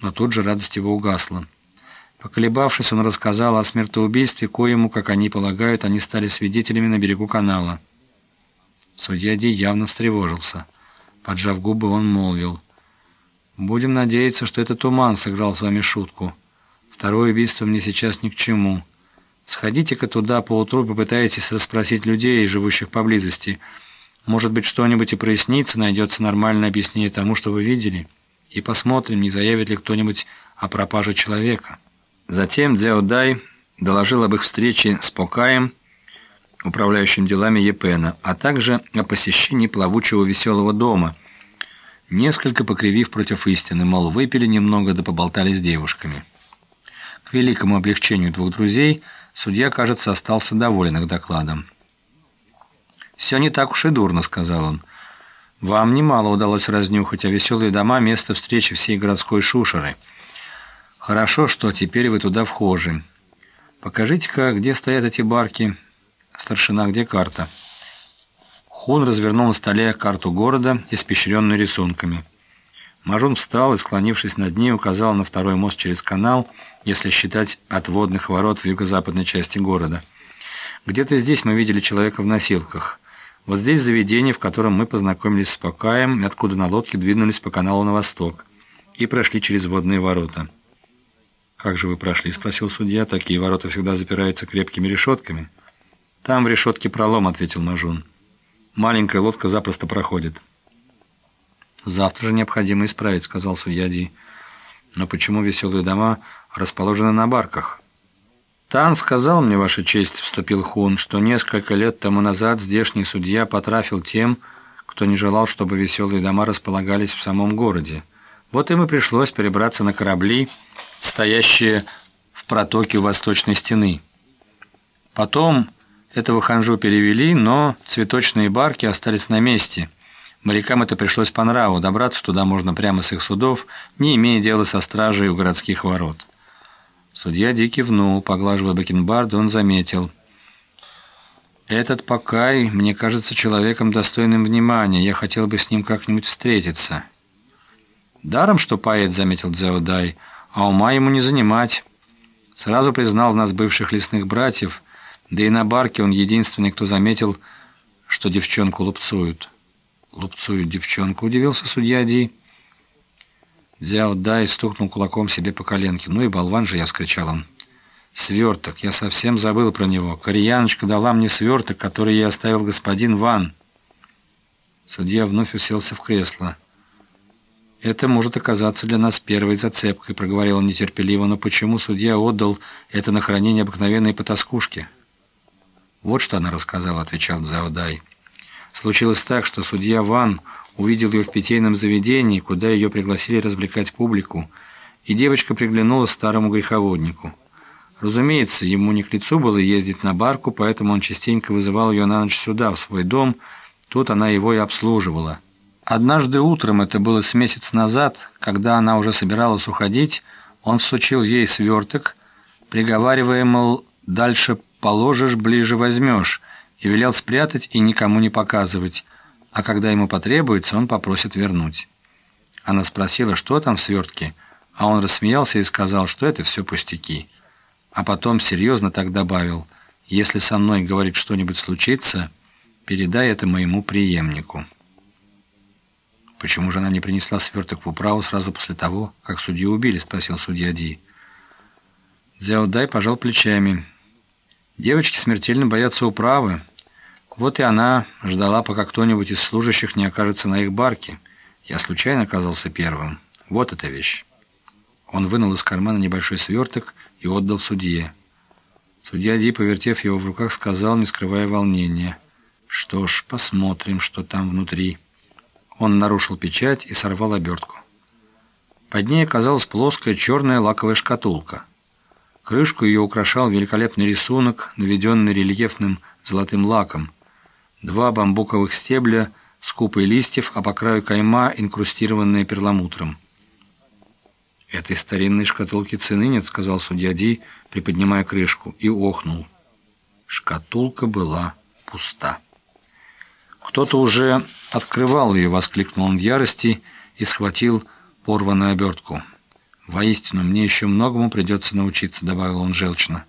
но тут же радость его угасла. Поколебавшись, он рассказал о смертоубийстве, коему, как они полагают, они стали свидетелями на берегу канала. Судья Ди явно встревожился. Поджав губы, он молвил. «Будем надеяться, что это туман сыграл с вами шутку. Второе убийство мне сейчас ни к чему. Сходите-ка туда поутру попытайтесь расспросить людей, живущих поблизости. Может быть, что-нибудь и прояснится, найдется нормальное объяснение тому, что вы видели. И посмотрим, не заявит ли кто-нибудь о пропаже человека». Затем Дзяо Дай доложил об их встрече с Покаем, управляющим делами Епена, а также о посещении плавучего веселого дома, несколько покривив против истины, мол, выпили немного да поболтали с девушками. К великому облегчению двух друзей судья, кажется, остался доволен их докладом. «Все не так уж и дурно», — сказал он. «Вам немало удалось разнюхать, а веселые дома — место встречи всей городской шушеры». Хорошо, что теперь вы туда вхожи. Покажите-ка, где стоят эти барки. Старшина, где карта? Хун развернул на столе карту города, испещренную рисунками. Мажун встал и, склонившись над ней, указал на второй мост через канал, если считать от водных ворот в юго-западной части города. Где-то здесь мы видели человека в носилках. Вот здесь заведение, в котором мы познакомились с Покаем, откуда на лодке двинулись по каналу на восток и прошли через водные ворота. «Как же вы прошли?» – спросил судья. «Такие ворота всегда запираются крепкими решетками». «Там в решетке пролом», – ответил Мажун. «Маленькая лодка запросто проходит». «Завтра же необходимо исправить», – сказал судья Ди. «Но почему веселые дома расположены на барках?» «Тан сказал мне, Ваша честь», – вступил Хун, «что несколько лет тому назад здешний судья потрафил тем, кто не желал, чтобы веселые дома располагались в самом городе. Вот им и пришлось перебраться на корабли, стоящие в протоке у восточной стены. Потом этого ханжу перевели, но цветочные барки остались на месте. Морякам это пришлось по нраву, добраться туда можно прямо с их судов, не имея дела со стражей у городских ворот. Судья Ди кивнул, поглаживая бакенбарды, он заметил. «Этот Покай мне кажется человеком достойным внимания, я хотел бы с ним как-нибудь встретиться». «Даром, что поэт», — заметил Дзяудай, — а ума ему не занимать. Сразу признал нас бывших лесных братьев, да и на барке он единственный, кто заметил, что девчонку лупцуют. «Лупцуют девчонку», — удивился судья Ди. Дзяо Дай стукнул кулаком себе по коленке. «Ну и болван же я!» — вскричал он. «Сверток! Я совсем забыл про него. Кореяночка дала мне сверток, который ей оставил господин Ван». Судья вновь уселся в кресло. «Это может оказаться для нас первой зацепкой», — проговорил он нетерпеливо, «но почему судья отдал это на хранение обыкновенной потаскушки?» «Вот что она рассказала», — отвечал Дзаодай. «Случилось так, что судья Ван увидел ее в питейном заведении, куда ее пригласили развлекать публику, и девочка приглянулась старому греховоднику. Разумеется, ему не к лицу было ездить на барку, поэтому он частенько вызывал ее на ночь сюда, в свой дом, тут она его и обслуживала». Однажды утром, это было с месяц назад, когда она уже собиралась уходить, он всучил ей сверток, приговаривая, мол, «дальше положишь, ближе возьмешь», и велел спрятать и никому не показывать, а когда ему потребуется, он попросит вернуть. Она спросила, что там в свертке, а он рассмеялся и сказал, что это все пустяки. А потом серьезно так добавил, «Если со мной, говорит, что-нибудь случится, передай это моему преемнику». «Почему же она не принесла сверток в управу сразу после того, как судью убили?» – спросил судья Ди. Зяо Дай пожал плечами. «Девочки смертельно боятся управы. Вот и она ждала, пока кто-нибудь из служащих не окажется на их барке. Я случайно оказался первым. Вот эта вещь». Он вынул из кармана небольшой сверток и отдал судье. Судья Ди, повертев его в руках, сказал, не скрывая волнения. «Что ж, посмотрим, что там внутри». Он нарушил печать и сорвал обертку. Под ней оказалась плоская черная лаковая шкатулка. Крышку ее украшал великолепный рисунок, наведенный рельефным золотым лаком. Два бамбуковых стебля с купой листьев, а по краю кайма, инкрустированные перламутром. «Этой старинной шкатулки цены нет», — сказал судья Ди, приподнимая крышку, и охнул. Шкатулка была пуста. «Кто-то уже открывал ее!» — воскликнул он в ярости и схватил порванную обертку. «Воистину, мне еще многому придется научиться», — добавил он желчно.